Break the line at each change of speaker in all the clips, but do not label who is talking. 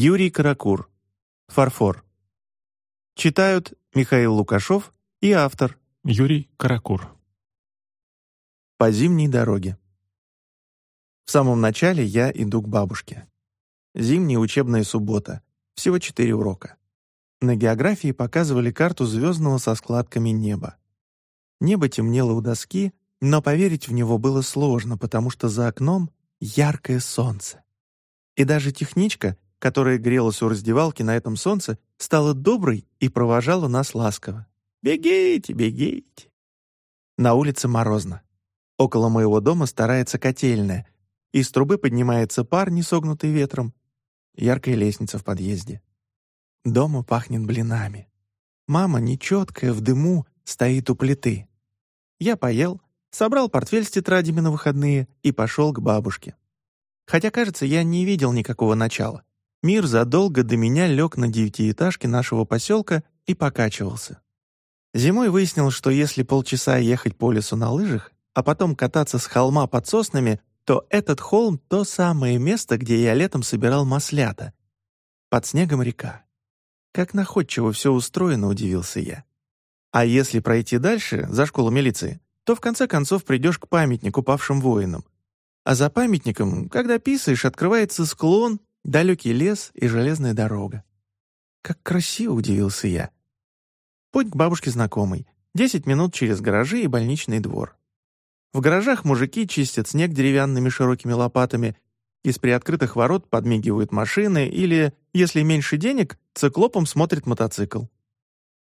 Юрий Каракур. Фарфор. Читают Михаил Лукашов и автор
Юрий Каракур.
По зимней дороге. В самом начале я иду к бабушке. Зимняя учебная суббота. Всего четыре урока. На географии показывали карту звездного со складками неба. Небо темнело у доски, но поверить в него было сложно, потому что за окном яркое солнце. И даже техничка, которая грелась у раздевалки на этом солнце, стала доброй и провожала нас ласково. «Бегите, бегите!» На улице морозно. Около моего дома старается котельная. Из трубы поднимается пар, не согнутый ветром. Яркая лестница в подъезде. Дома пахнет блинами. Мама, нечеткая, в дыму, стоит у плиты. Я поел, собрал портфель с тетрадями на выходные и пошел к бабушке. Хотя, кажется, я не видел никакого начала. Мир задолго до меня лег на девятиэтажке нашего поселка и покачивался. Зимой выяснил, что если полчаса ехать по лесу на лыжах, а потом кататься с холма под соснами, то этот холм — то самое место, где я летом собирал маслята. Под снегом река. Как находчиво все устроено, удивился я. А если пройти дальше, за школу милиции, то в конце концов придешь к памятнику павшим воинам. А за памятником, когда писаешь, открывается склон, далекий лес и железная дорога. Как красиво, удивился я. Путь к бабушке знакомый. Десять минут через гаражи и больничный двор. В гаражах мужики чистят снег деревянными широкими лопатами, из приоткрытых ворот подмигивают машины или, если меньше денег, циклопом смотрит мотоцикл.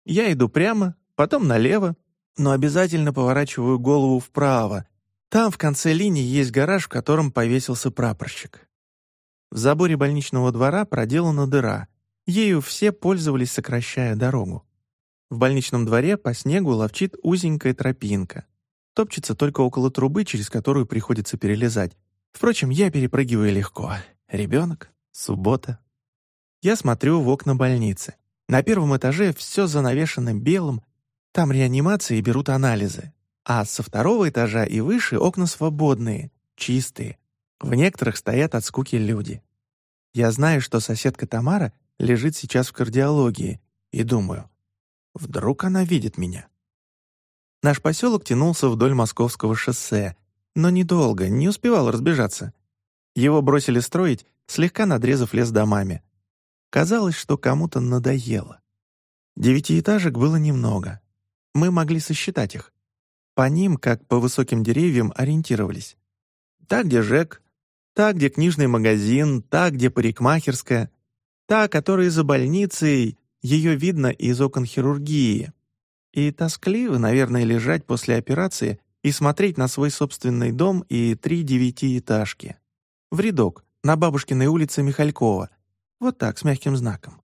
Я иду прямо, потом налево, но обязательно поворачиваю голову вправо. Там в конце линии есть гараж, в котором повесился прапорщик. В заборе больничного двора проделана дыра. Ею все пользовались, сокращая дорогу. В больничном дворе по снегу ловчит узенькая тропинка. Топчется только около трубы, через которую приходится перелезать. Впрочем, я перепрыгиваю легко. Ребенок, суббота. Я смотрю в окна больницы. На первом этаже все занавешено белым. Там реанимации берут анализы. А со второго этажа и выше окна свободные, чистые. В некоторых стоят от скуки люди. Я знаю, что соседка Тамара лежит сейчас в кардиологии, и думаю, вдруг она видит меня. Наш поселок тянулся вдоль московского шоссе, но недолго, не успевал разбежаться. Его бросили строить, слегка надрезав лес домами. Казалось, что кому-то надоело. Девятиэтажек было немного. Мы могли сосчитать их. По ним, как по высоким деревьям, ориентировались. Та, где ЖЭК, Та, где книжный магазин, та, где парикмахерская, та, которая за больницей, ее видно из окон хирургии. И тоскливо, наверное, лежать после операции и смотреть на свой собственный дом и три девятиэтажки. В рядок, на бабушкиной улице Михалькова. Вот так, с мягким знаком.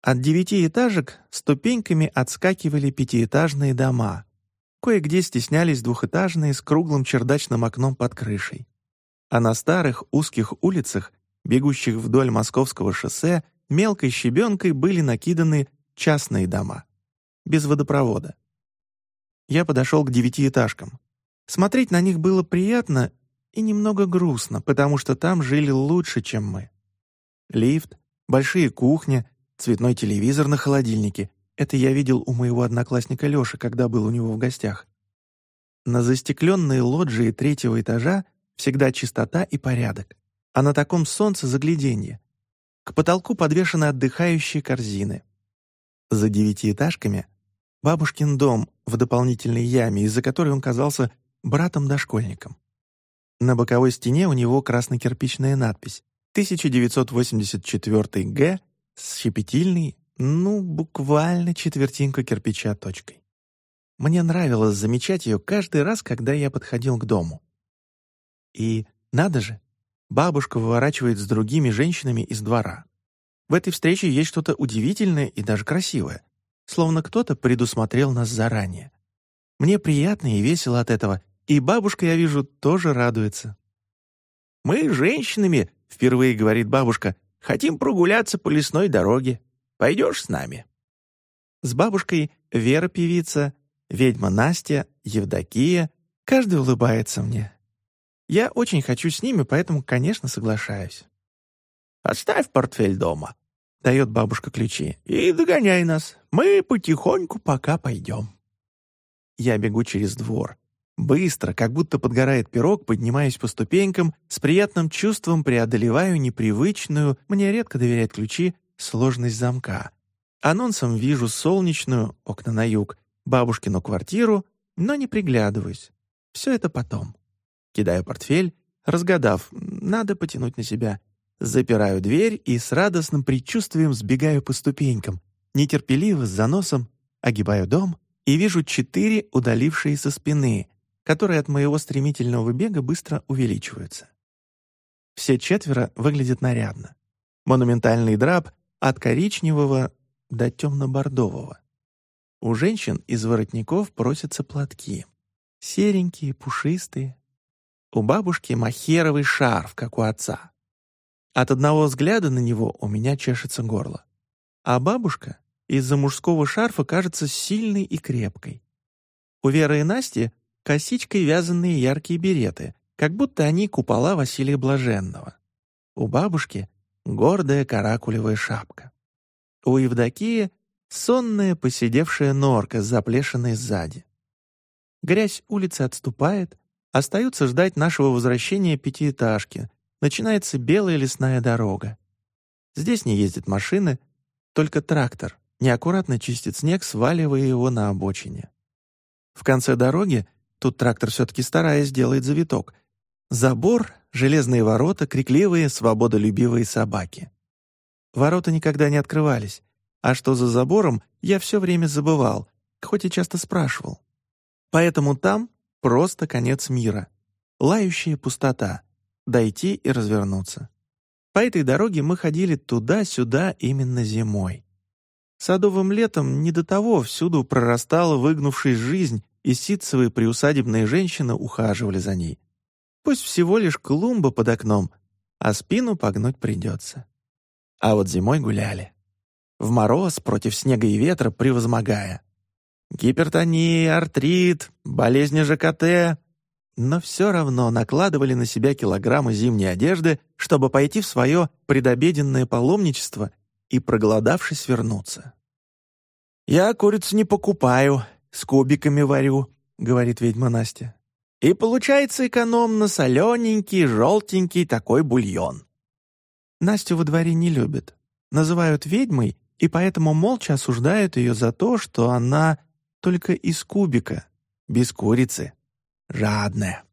От девятиэтажек ступеньками отскакивали пятиэтажные дома. Кое-где стеснялись двухэтажные с круглым чердачным окном под крышей а на старых узких улицах, бегущих вдоль московского шоссе, мелкой щебенкой были накиданы частные дома. Без водопровода. Я подошел к девятиэтажкам. Смотреть на них было приятно и немного грустно, потому что там жили лучше, чем мы. Лифт, большие кухни, цветной телевизор на холодильнике — это я видел у моего одноклассника Лёши, когда был у него в гостях. На застекленные лоджии третьего этажа Всегда чистота и порядок. А на таком солнце загляденье. К потолку подвешены отдыхающие корзины. За девятиэтажками — бабушкин дом в дополнительной яме, из-за которой он казался братом-дошкольником. На боковой стене у него красно-кирпичная надпись 1984 Г с щепетильной, ну, буквально четвертинка кирпича точкой. Мне нравилось замечать ее каждый раз, когда я подходил к дому. И, надо же, бабушка выворачивает с другими женщинами из двора. В этой встрече есть что-то удивительное и даже красивое, словно кто-то предусмотрел нас заранее. Мне приятно и весело от этого, и бабушка, я вижу, тоже радуется. «Мы женщинами», — впервые говорит бабушка, «хотим прогуляться по лесной дороге. Пойдешь с нами?» С бабушкой Вера певица, ведьма Настя, Евдокия. Каждый улыбается мне. Я очень хочу с ними, поэтому, конечно, соглашаюсь. «Оставь портфель дома», — дает бабушка ключи, «и догоняй нас. Мы потихоньку пока пойдем». Я бегу через двор. Быстро, как будто подгорает пирог, поднимаюсь по ступенькам, с приятным чувством преодолеваю непривычную, мне редко доверяют ключи, сложность замка. Анонсом вижу солнечную, окна на юг, бабушкину квартиру, но не приглядываюсь. Все это потом. Кидаю портфель, разгадав, надо потянуть на себя. Запираю дверь и с радостным предчувствием сбегаю по ступенькам, нетерпеливо с заносом, огибаю дом и вижу четыре удалившиеся спины, которые от моего стремительного бега быстро увеличиваются. Все четверо выглядят нарядно. Монументальный драп от коричневого до темно-бордового. У женщин из воротников просятся платки. Серенькие, пушистые. У бабушки махеровый шарф, как у отца. От одного взгляда на него у меня чешется горло. А бабушка из-за мужского шарфа кажется сильной и крепкой. У Веры и Насти косичкой вязанные яркие береты, как будто они купола Василия Блаженного. У бабушки гордая каракулевая шапка. У Евдокии сонная посидевшая норка, заплешенная сзади. Грязь улицы отступает, остаются ждать нашего возвращения пятиэтажки, начинается белая лесная дорога. Здесь не ездят машины, только трактор неаккуратно чистит снег, сваливая его на обочине. В конце дороги, тут трактор все-таки стараясь, делает завиток. Забор, железные ворота, крикливые, свободолюбивые собаки. Ворота никогда не открывались, а что за забором, я все время забывал, хоть и часто спрашивал. Поэтому там просто конец мира. Лающая пустота. Дойти и развернуться. По этой дороге мы ходили туда-сюда именно зимой. Садовым летом не до того всюду прорастала выгнувшись жизнь, и ситцевые приусадебные женщины ухаживали за ней. Пусть всего лишь клумба под окном, а спину погнуть придется. А вот зимой гуляли в мороз против снега и ветра превозмогая. Гипертония, артрит, болезни ЖКТ. Но все равно накладывали на себя килограммы зимней одежды, чтобы пойти в свое предобеденное паломничество и, проголодавшись, вернуться. «Я курицу не покупаю, с кубиками варю», — говорит ведьма Настя. «И получается экономно солененький, желтенький такой бульон». Настю во дворе не любят. Называют ведьмой и поэтому молча осуждают ее за то, что она только из кубика, без курицы, жадная.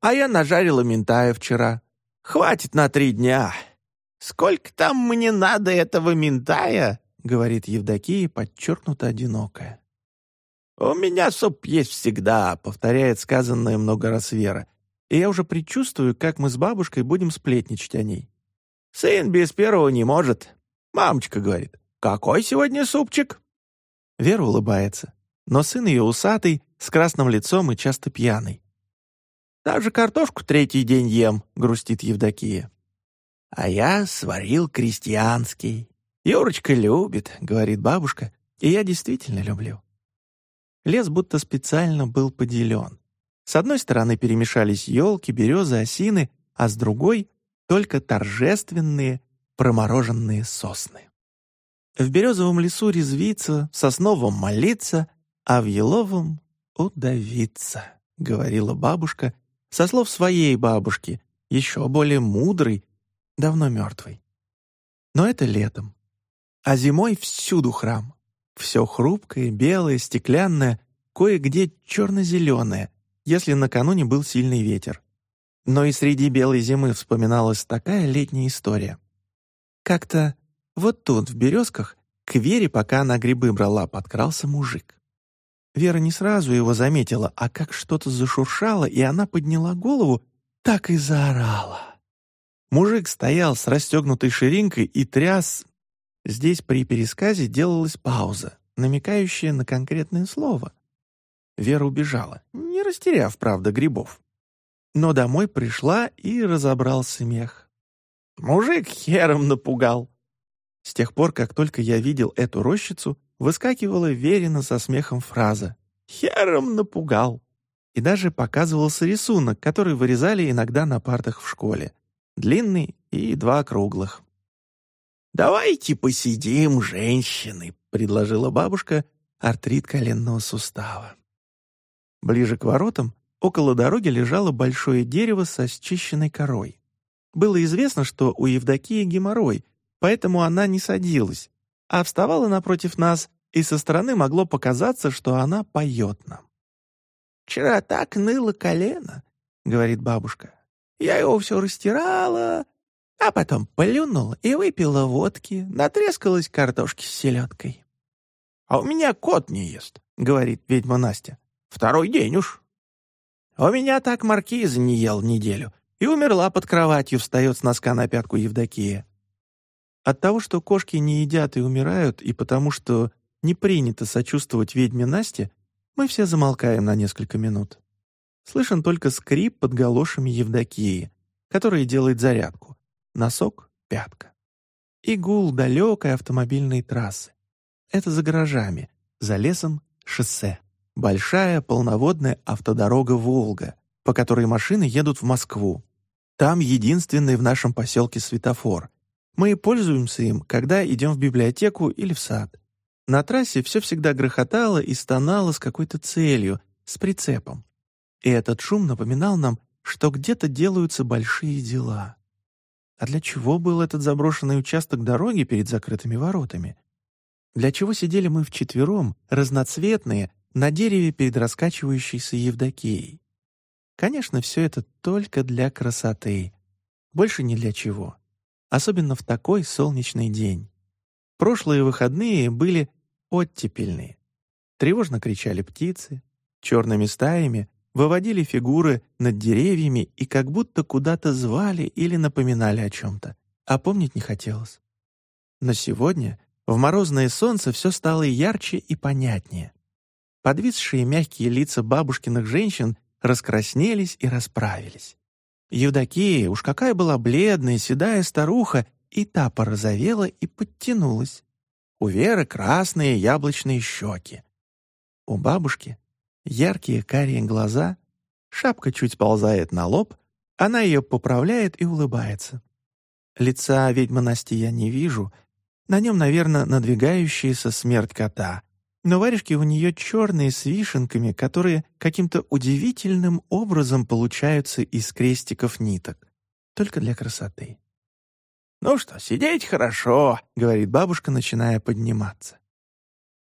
А я нажарила ментая вчера. Хватит на три дня. Сколько там мне надо этого ментая? говорит Евдокия, подчеркнуто одинокая. «У меня суп есть всегда», — повторяет сказанное много раз Вера. И я уже предчувствую, как мы с бабушкой будем сплетничать о ней. «Сын без первого не может. Мамочка говорит, «Какой сегодня супчик?» Вера улыбается, но сын ее усатый, с красным лицом и часто пьяный. «Даже картошку третий день ем», — грустит Евдокия. «А я сварил крестьянский. Юрочка любит», — говорит бабушка, и я действительно люблю. Лес будто специально был поделен. С одной стороны перемешались елки, березы, осины, а с другой — только торжественные промороженные сосны. В березовом лесу резвиться, в сосновом молиться, а в еловом удавиться, — говорила бабушка, со слов своей бабушки, еще более мудрой, давно мертвой. Но это летом. А зимой всюду храм. Все хрупкое, белое, стеклянное, кое-где черно-зеленое, если накануне был сильный ветер. Но и среди белой зимы вспоминалась такая летняя история. Как-то вот тут, в березках, к Вере, пока она грибы брала, подкрался мужик. Вера не сразу его заметила, а как что-то зашуршало, и она подняла голову, так и заорала. Мужик стоял с расстегнутой ширинкой и тряс. Здесь при пересказе делалась пауза, намекающая на конкретное слово. Вера убежала, не растеряв, правда, грибов. Но домой пришла и разобрался мех. Мужик хером напугал. С тех пор, как только я видел эту рощицу, выскакивала верено со смехом фраза «Хером напугал». И даже показывался рисунок, который вырезали иногда на партах в школе. Длинный, и два круглых.
«Давайте посидим, женщины», — предложила бабушка,
артрит коленного сустава. Ближе к воротам, около дороги лежало большое дерево со счищенной корой. Было известно, что у Евдокии геморрой, поэтому она не садилась, а вставала напротив нас, и со стороны могло показаться, что она поет нам.
«Вчера так ныло колено», — говорит бабушка. «Я его все растирала, а потом плюнула и выпила водки, натрескалась картошки с селедкой».
«А у меня кот не ест», — говорит ведьма Настя. «Второй день уж».
«У меня так маркиза не ел неделю и умерла под кроватью», — встает с носка на пятку Евдокия.
От того, что кошки не едят и умирают, и потому что не принято сочувствовать ведьме Насте, мы все замолкаем на несколько минут. Слышен только скрип под галошами Евдокии, которая делает зарядку. Носок — пятка. И гул далекой автомобильной трассы. Это за гаражами, за лесом — шоссе. Большая полноводная автодорога «Волга», по которой машины едут в Москву. Там единственный в нашем поселке светофор. Мы пользуемся им, когда идем в библиотеку или в сад. На трассе все всегда грохотало и стонало с какой-то целью, с прицепом. И этот шум напоминал нам, что где-то делаются большие дела. А для чего был этот заброшенный участок дороги перед закрытыми воротами? Для чего сидели мы вчетвером, разноцветные, на дереве перед раскачивающейся Евдокией? Конечно, все это только для красоты. Больше ни для чего. Особенно в такой солнечный день. Прошлые выходные были оттепельные. Тревожно кричали птицы, черными стаями выводили фигуры над деревьями и как будто куда-то звали или напоминали о чем-то, а помнить не хотелось. Но сегодня в морозное солнце все стало ярче и понятнее. Подвисшие мягкие лица бабушкиных женщин раскраснелись и расправились. Евдокия, уж какая была бледная, седая старуха, и та порозовела и подтянулась. У Веры красные яблочные щеки. У бабушки яркие карие глаза, шапка чуть ползает на лоб, она ее поправляет и улыбается. Лица ведьмы Насти я не вижу, на нем, наверное, надвигающаяся смерть кота. Но варежки у нее черные с вишенками, которые каким-то удивительным образом получаются из крестиков ниток. Только для красоты.
«Ну что, сидеть хорошо», — говорит бабушка, начиная подниматься.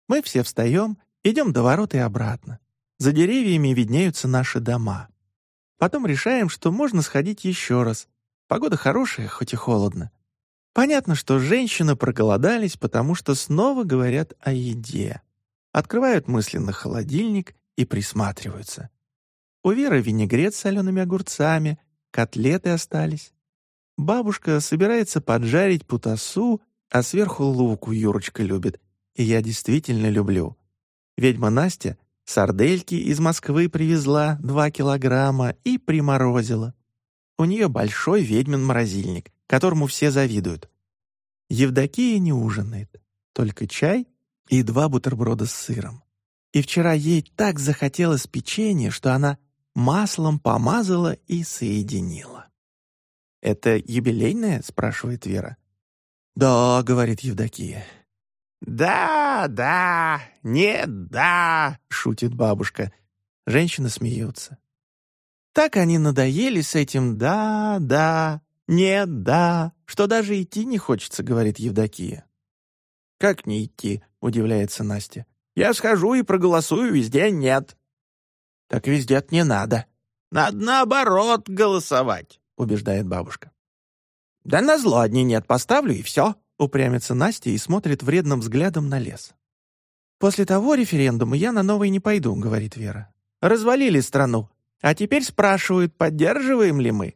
Мы все встаем, идем до ворот и обратно. За деревьями виднеются наши дома. Потом решаем, что можно сходить еще раз. Погода хорошая, хоть и холодно. Понятно, что женщины проголодались, потому что снова говорят о еде. Открывают мысленно холодильник и присматриваются. У Веры винегрет с солеными огурцами, котлеты остались. Бабушка собирается поджарить путасу, а сверху луку Юрочка любит. И я действительно люблю. Ведьма Настя сардельки из Москвы привезла два килограмма и приморозила. У нее большой ведьмин морозильник, которому все завидуют. Евдокия не ужинает, только чай и два бутерброда с сыром. И вчера ей так захотелось печенье, что она маслом помазала и соединила. «Это юбилейное?» — спрашивает Вера. «Да», — говорит Евдокия.
«Да, да, нет, да», —
шутит бабушка. Женщины смеются. Так они надоели с этим «да, да», «Нет, да, что даже идти не хочется», — говорит Евдокия.
«Как не идти?» — удивляется Настя. «Я схожу и проголосую везде «нет».
«Так везде не надо».
«Надо наоборот голосовать», — убеждает бабушка.
«Да на зло одни нет поставлю, и все», — упрямится Настя и смотрит вредным взглядом на лес. «После того референдума я на новый не пойду», — говорит Вера. «Развалили страну, а теперь спрашивают, поддерживаем ли мы.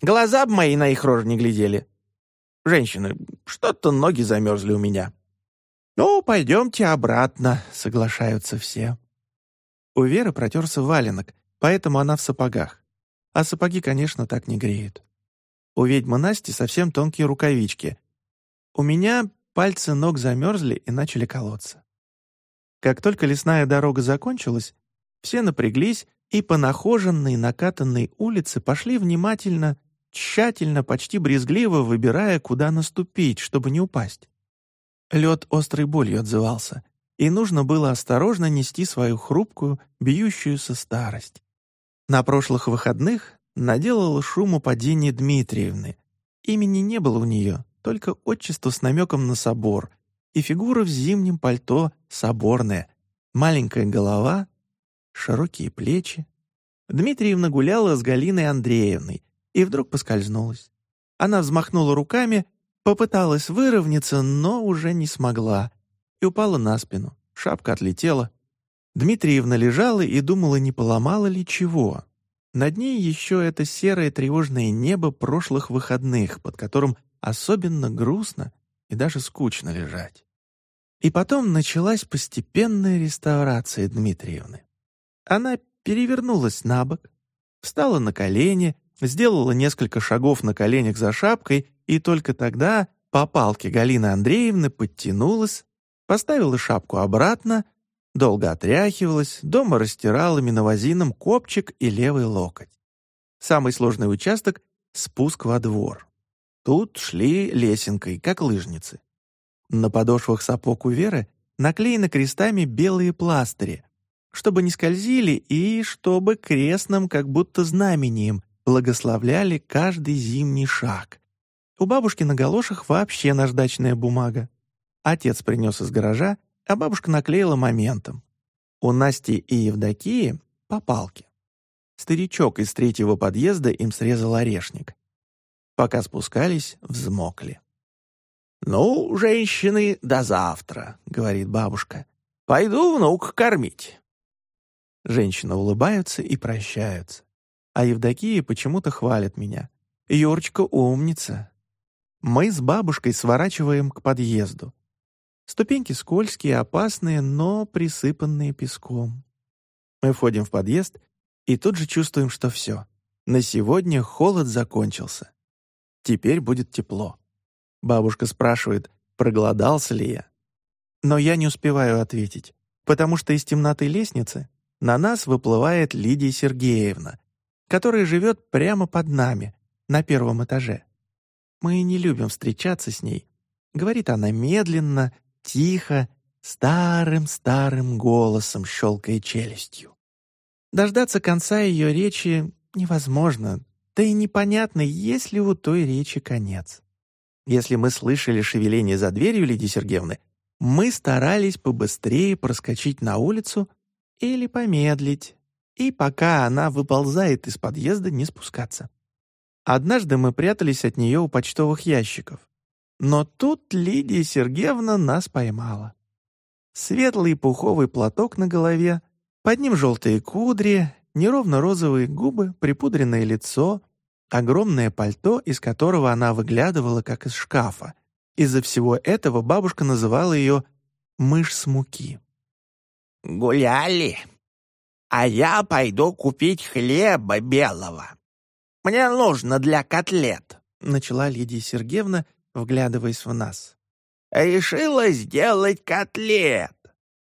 Глаза б мои на их рожи не глядели. Женщины, что-то ноги замерзли у меня. «Ну, пойдемте обратно», — соглашаются все. У Веры протерся валенок, поэтому она в сапогах. А сапоги, конечно, так не греют. У ведьмы Насти совсем тонкие рукавички. У меня пальцы ног замерзли и начали колоться. Как только лесная дорога закончилась, все напряглись и по нахоженной накатанной улице пошли внимательно тщательно, почти брезгливо выбирая, куда наступить, чтобы не упасть. Лед острой болью отзывался, и нужно было осторожно нести свою хрупкую, бьющуюся старость. На прошлых выходных наделала шуму падения Дмитриевны. Имени не было у нее, только отчество с намеком на собор, и фигура в зимнем пальто соборная, маленькая голова, широкие плечи. Дмитриевна гуляла с Галиной Андреевной и вдруг поскользнулась. Она взмахнула руками, попыталась выровняться, но уже не смогла, и упала на спину. Шапка отлетела. Дмитриевна лежала и думала, не поломала ли чего. Над ней еще это серое тревожное небо прошлых выходных, под которым особенно грустно и даже скучно лежать. И потом началась постепенная реставрация Дмитриевны. Она перевернулась на бок, встала на колени, сделала несколько шагов на коленях за шапкой, и только тогда по палке Галины Андреевны подтянулась, поставила шапку обратно, долго отряхивалась, дома растирала миновозином копчик и левый локоть. Самый сложный участок — спуск во двор. Тут шли лесенкой, как лыжницы. На подошвах сапог у Веры наклеены крестами белые пластыри, чтобы не скользили и чтобы крестным, как будто знамением, благословляли каждый зимний шаг. У бабушки на галошах вообще наждачная бумага. Отец принес из гаража, а бабушка наклеила моментом. У Насти и Евдокии — по палке. Старичок из третьего подъезда им срезал орешник. Пока спускались, взмокли. «Ну, женщины, до завтра», — говорит бабушка. «Пойду внук кормить». Женщины улыбаются и прощаются. А Евдокия почему-то хвалит меня. «Юрочка умница». Мы с бабушкой сворачиваем к подъезду. Ступеньки скользкие, опасные, но присыпанные песком. Мы входим в подъезд и тут же чувствуем, что все. На сегодня холод закончился. Теперь будет тепло. Бабушка спрашивает, проголодался ли я. Но я не успеваю ответить, потому что из темноты лестницы на нас выплывает Лидия Сергеевна, которая живет прямо под нами, на первом этаже. Мы не любим встречаться с ней. Говорит она медленно, тихо, старым-старым голосом, щелкая челюстью. Дождаться конца ее речи невозможно, да и непонятно, есть ли у той речи конец. Если мы слышали шевеление за дверью Лидии Сергеевны, мы старались побыстрее проскочить на улицу или помедлить, и пока она выползает из подъезда, не спускаться. Однажды мы прятались от нее у почтовых ящиков. Но тут Лидия Сергеевна нас поймала. Светлый пуховый платок на голове, под ним желтые кудри, неровно розовые губы, припудренное лицо, огромное пальто, из которого она выглядывала, как из шкафа. Из-за всего этого бабушка называла ее «мышь с муки».
«Гуляли, а я пойду купить хлеба белого. Мне нужно для котлет», — начала Лидия Сергеевна, вглядываясь в нас. «Решила сделать котлет.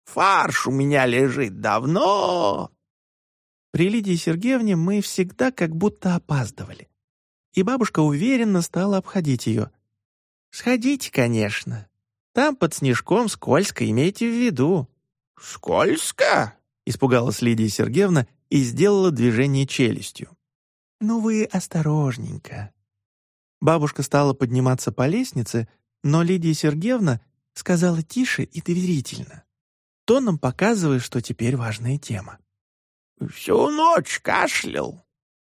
Фарш у меня лежит давно,
при Лидии Сергеевне мы всегда как будто опаздывали. И бабушка уверенно стала обходить ее. «Сходите, конечно. Там под снежком скользко, имейте в виду».
«Скользко?»
— испугалась Лидия Сергеевна и сделала движение челюстью. «Ну вы осторожненько». Бабушка стала подниматься по лестнице, но Лидия Сергеевна сказала тише и доверительно, тоном показывая, что теперь важная тема.
Всю ночь кашлял,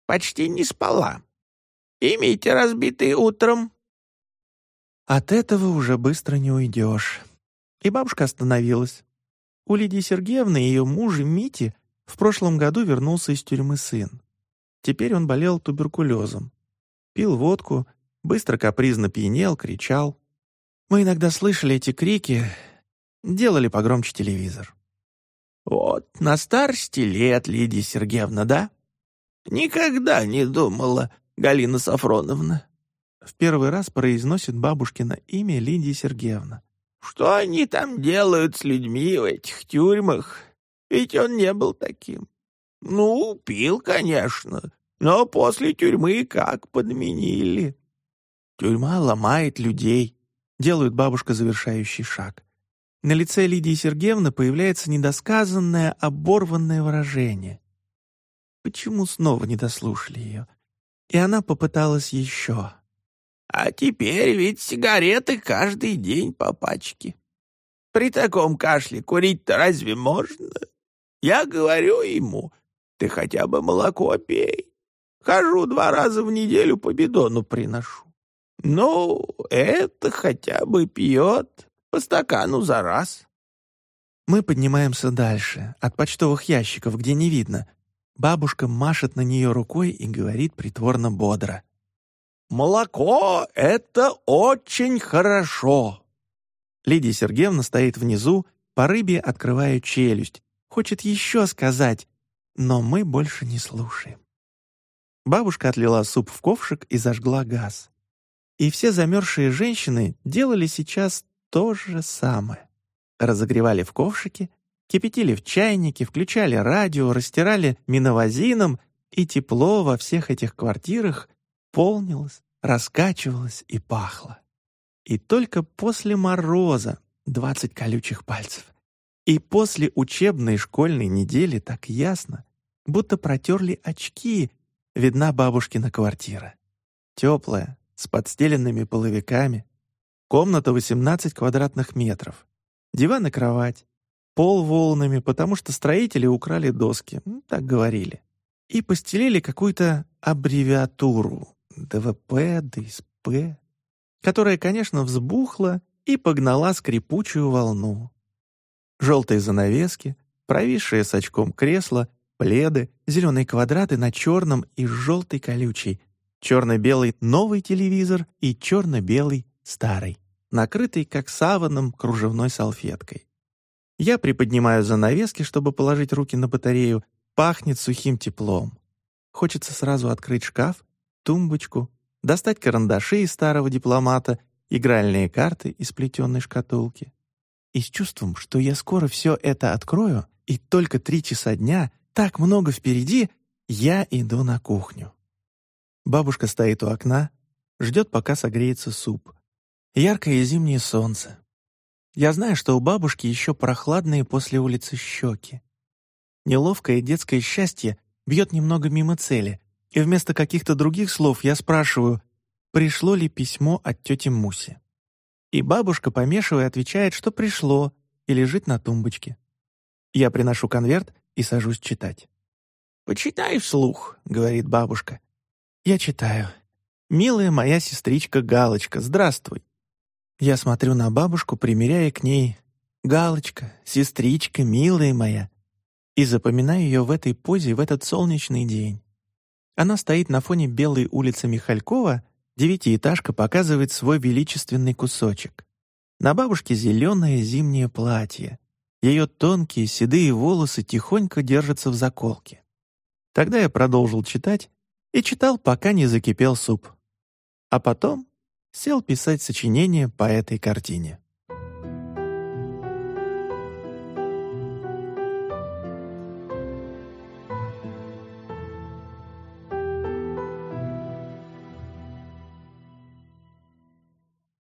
почти не спала. Имейте разбитый утром».
От этого уже быстро не уйдешь. И бабушка остановилась. У Лидии Сергеевны и ее мужа Мити в прошлом году вернулся из тюрьмы сын. Теперь он болел туберкулезом. Пил водку, быстро капризно пьянел, кричал. Мы иногда слышали эти крики, делали погромче телевизор.
Вот на старости лет, Лидия Сергеевна, да? Никогда не думала, Галина Сафроновна.
В первый раз произносит бабушкино имя Лидия Сергеевна.
Что они там делают с людьми в этих тюрьмах? Ведь он не был таким. Ну, пил, конечно, Но после тюрьмы как подменили.
Тюрьма ломает людей, делает бабушка завершающий шаг. На лице Лидии Сергеевны появляется недосказанное, оборванное выражение. Почему снова не дослушали ее? И она попыталась еще.
А теперь ведь сигареты каждый день по пачке. При таком кашле курить-то разве можно? Я говорю ему, ты хотя бы молоко пей. Хожу два раза в неделю по бидону приношу. Ну, это хотя бы пьет по стакану за раз.
Мы поднимаемся дальше, от почтовых ящиков, где не видно. Бабушка машет на нее рукой и говорит притворно бодро.
«Молоко — это очень хорошо!»
Лидия Сергеевна стоит внизу, по рыбе открывая челюсть, хочет еще сказать, но мы больше не слушаем. Бабушка отлила суп в ковшик и зажгла газ. И все замерзшие женщины делали сейчас то же самое. Разогревали в ковшике, кипятили в чайнике, включали радио, растирали миновазином, и тепло во всех этих квартирах полнилось, раскачивалось и пахло. И только после мороза двадцать колючих пальцев. И после учебной школьной недели так ясно, будто протерли очки, видна бабушкина квартира. Теплая, с подстеленными половиками. Комната 18 квадратных метров. Диван и кровать. Пол волнами, потому что строители украли доски, так говорили. И постелили какую-то аббревиатуру ДВП, ДСП, которая, конечно, взбухла и погнала скрипучую волну. Желтые занавески, провисшие с очком кресла, пледы, зеленые квадраты на черном и желтый колючий, черно-белый новый телевизор и черно-белый старый, накрытый как саваном кружевной салфеткой. Я приподнимаю занавески, чтобы положить руки на батарею, пахнет сухим теплом. Хочется сразу открыть шкаф, тумбочку, достать карандаши из старого дипломата, игральные карты из плетеной шкатулки. И с чувством, что я скоро все это открою, и только три часа дня, так много впереди, я иду на кухню. Бабушка стоит у окна, ждет, пока согреется суп. Яркое зимнее солнце. Я знаю, что у бабушки еще прохладные после улицы щеки. Неловкое детское счастье бьет немного мимо цели, и вместо каких-то других слов я спрашиваю, пришло ли письмо от тети Муси. И бабушка, помешивая, отвечает, что пришло и лежит на тумбочке. Я приношу конверт и сажусь читать.
«Почитай вслух», — говорит бабушка.
Я читаю. «Милая моя сестричка Галочка, здравствуй». Я смотрю на бабушку, примеряя к ней «Галочка, сестричка, милая моя», и запоминаю ее в этой позе в этот солнечный день. Она стоит на фоне белой улицы Михалькова, девятиэтажка показывает свой величественный кусочек. На бабушке зеленое зимнее платье. Ее тонкие седые волосы тихонько держатся в заколке. Тогда я продолжил читать, и читал, пока не закипел суп. А потом сел писать сочинение по этой картине.